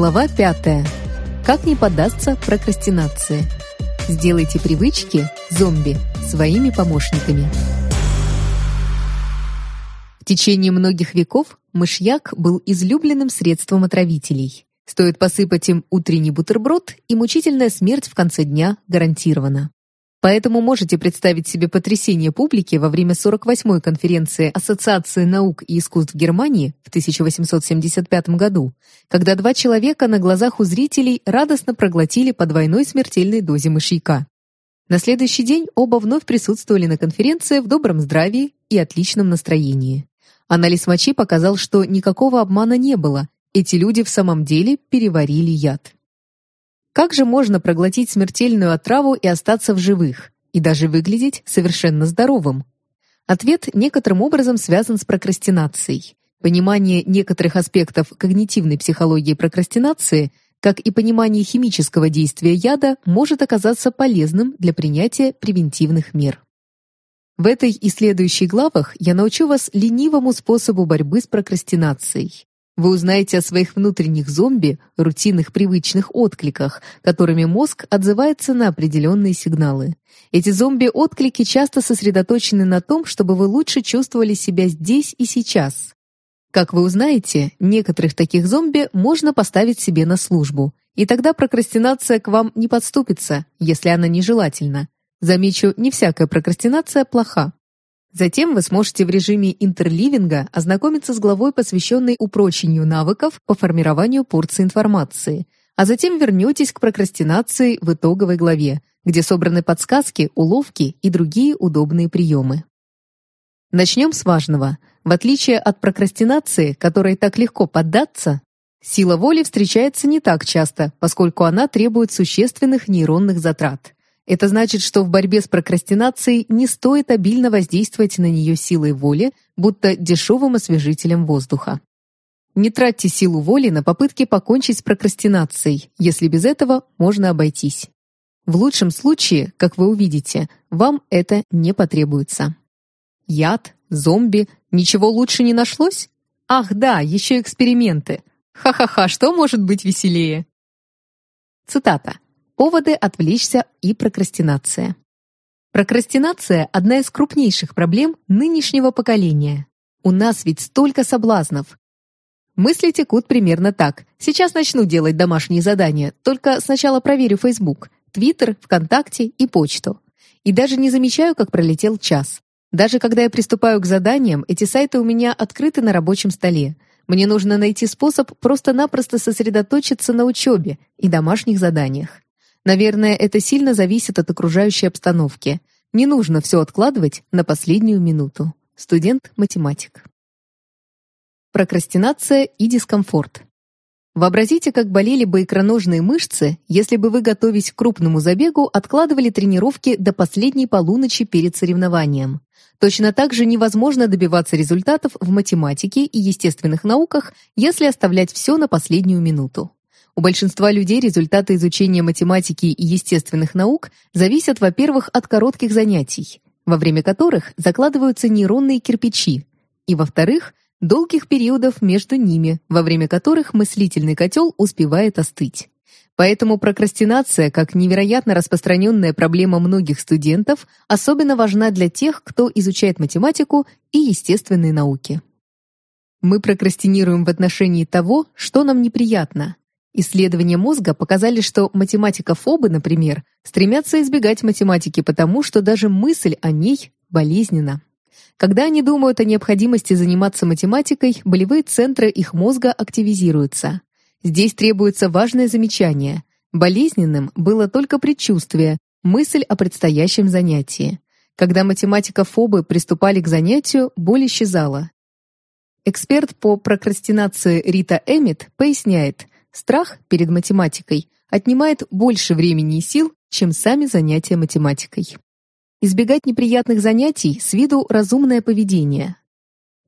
Глава 5. Как не поддаться прокрастинации. Сделайте привычки зомби своими помощниками. В течение многих веков мышьяк был излюбленным средством отравителей. Стоит посыпать им утренний бутерброд, и мучительная смерть в конце дня гарантирована. Поэтому можете представить себе потрясение публики во время 48-й конференции Ассоциации наук и искусств Германии в 1875 году, когда два человека на глазах у зрителей радостно проглотили по двойной смертельной дозе мышьяка. На следующий день оба вновь присутствовали на конференции в добром здравии и отличном настроении. Анализ мочи показал, что никакого обмана не было, эти люди в самом деле переварили яд. Как же можно проглотить смертельную отраву и остаться в живых, и даже выглядеть совершенно здоровым? Ответ некоторым образом связан с прокрастинацией. Понимание некоторых аспектов когнитивной психологии прокрастинации, как и понимание химического действия яда, может оказаться полезным для принятия превентивных мер. В этой и следующей главах я научу вас ленивому способу борьбы с прокрастинацией. Вы узнаете о своих внутренних зомби, рутинных привычных откликах, которыми мозг отзывается на определенные сигналы. Эти зомби-отклики часто сосредоточены на том, чтобы вы лучше чувствовали себя здесь и сейчас. Как вы узнаете, некоторых таких зомби можно поставить себе на службу, и тогда прокрастинация к вам не подступится, если она нежелательна. Замечу, не всякая прокрастинация плоха. Затем вы сможете в режиме интерливинга ознакомиться с главой, посвященной упрочению навыков по формированию порции информации, а затем вернетесь к прокрастинации в итоговой главе, где собраны подсказки, уловки и другие удобные приемы. Начнем с важного. В отличие от прокрастинации, которой так легко поддаться, сила воли встречается не так часто, поскольку она требует существенных нейронных затрат. Это значит, что в борьбе с прокрастинацией не стоит обильно воздействовать на нее силой воли, будто дешевым освежителем воздуха. Не тратьте силу воли на попытки покончить с прокрастинацией, если без этого можно обойтись. В лучшем случае, как вы увидите, вам это не потребуется. Яд, зомби, ничего лучше не нашлось? Ах да, еще эксперименты. Ха-ха-ха, что может быть веселее? Цитата. Поводы отвлечься и прокрастинация. Прокрастинация – одна из крупнейших проблем нынешнего поколения. У нас ведь столько соблазнов. Мысли текут примерно так. Сейчас начну делать домашние задания, только сначала проверю Facebook, Twitter, ВКонтакте и почту. И даже не замечаю, как пролетел час. Даже когда я приступаю к заданиям, эти сайты у меня открыты на рабочем столе. Мне нужно найти способ просто-напросто сосредоточиться на учебе и домашних заданиях. Наверное, это сильно зависит от окружающей обстановки. Не нужно все откладывать на последнюю минуту. Студент-математик. Прокрастинация и дискомфорт. Вообразите, как болели бы икроножные мышцы, если бы вы, готовясь к крупному забегу, откладывали тренировки до последней полуночи перед соревнованием. Точно так же невозможно добиваться результатов в математике и естественных науках, если оставлять все на последнюю минуту. У большинства людей результаты изучения математики и естественных наук зависят, во-первых, от коротких занятий, во время которых закладываются нейронные кирпичи, и, во-вторых, долгих периодов между ними, во время которых мыслительный котел успевает остыть. Поэтому прокрастинация, как невероятно распространенная проблема многих студентов, особенно важна для тех, кто изучает математику и естественные науки. Мы прокрастинируем в отношении того, что нам неприятно, Исследования мозга показали, что математикофобы, например, стремятся избегать математики потому, что даже мысль о ней болезненна. Когда они думают о необходимости заниматься математикой, болевые центры их мозга активизируются. Здесь требуется важное замечание. Болезненным было только предчувствие, мысль о предстоящем занятии. Когда математикофобы приступали к занятию, боль исчезала. Эксперт по прокрастинации Рита Эммит поясняет, Страх перед математикой отнимает больше времени и сил, чем сами занятия математикой. Избегать неприятных занятий с виду разумное поведение.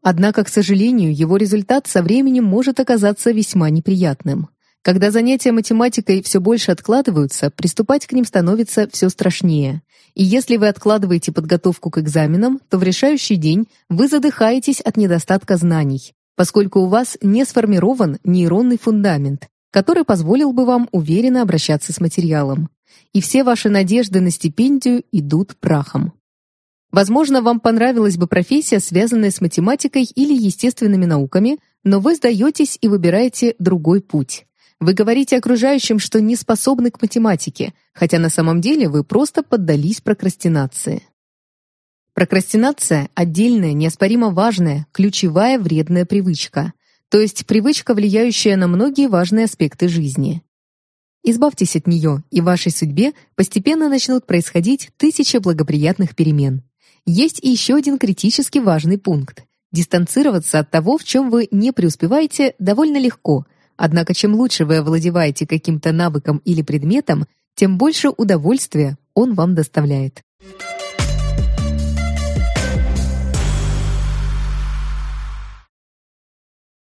Однако, к сожалению, его результат со временем может оказаться весьма неприятным. Когда занятия математикой все больше откладываются, приступать к ним становится все страшнее. И если вы откладываете подготовку к экзаменам, то в решающий день вы задыхаетесь от недостатка знаний, поскольку у вас не сформирован нейронный фундамент, который позволил бы вам уверенно обращаться с материалом. И все ваши надежды на стипендию идут прахом. Возможно, вам понравилась бы профессия, связанная с математикой или естественными науками, но вы сдаетесь и выбираете другой путь. Вы говорите окружающим, что не способны к математике, хотя на самом деле вы просто поддались прокрастинации. Прокрастинация – отдельная, неоспоримо важная, ключевая вредная привычка, то есть привычка, влияющая на многие важные аспекты жизни. Избавьтесь от нее, и в вашей судьбе постепенно начнут происходить тысячи благоприятных перемен. Есть еще один критически важный пункт. Дистанцироваться от того, в чем вы не преуспеваете, довольно легко. Однако чем лучше вы овладеваете каким-то навыком или предметом, тем больше удовольствия он вам доставляет. Thank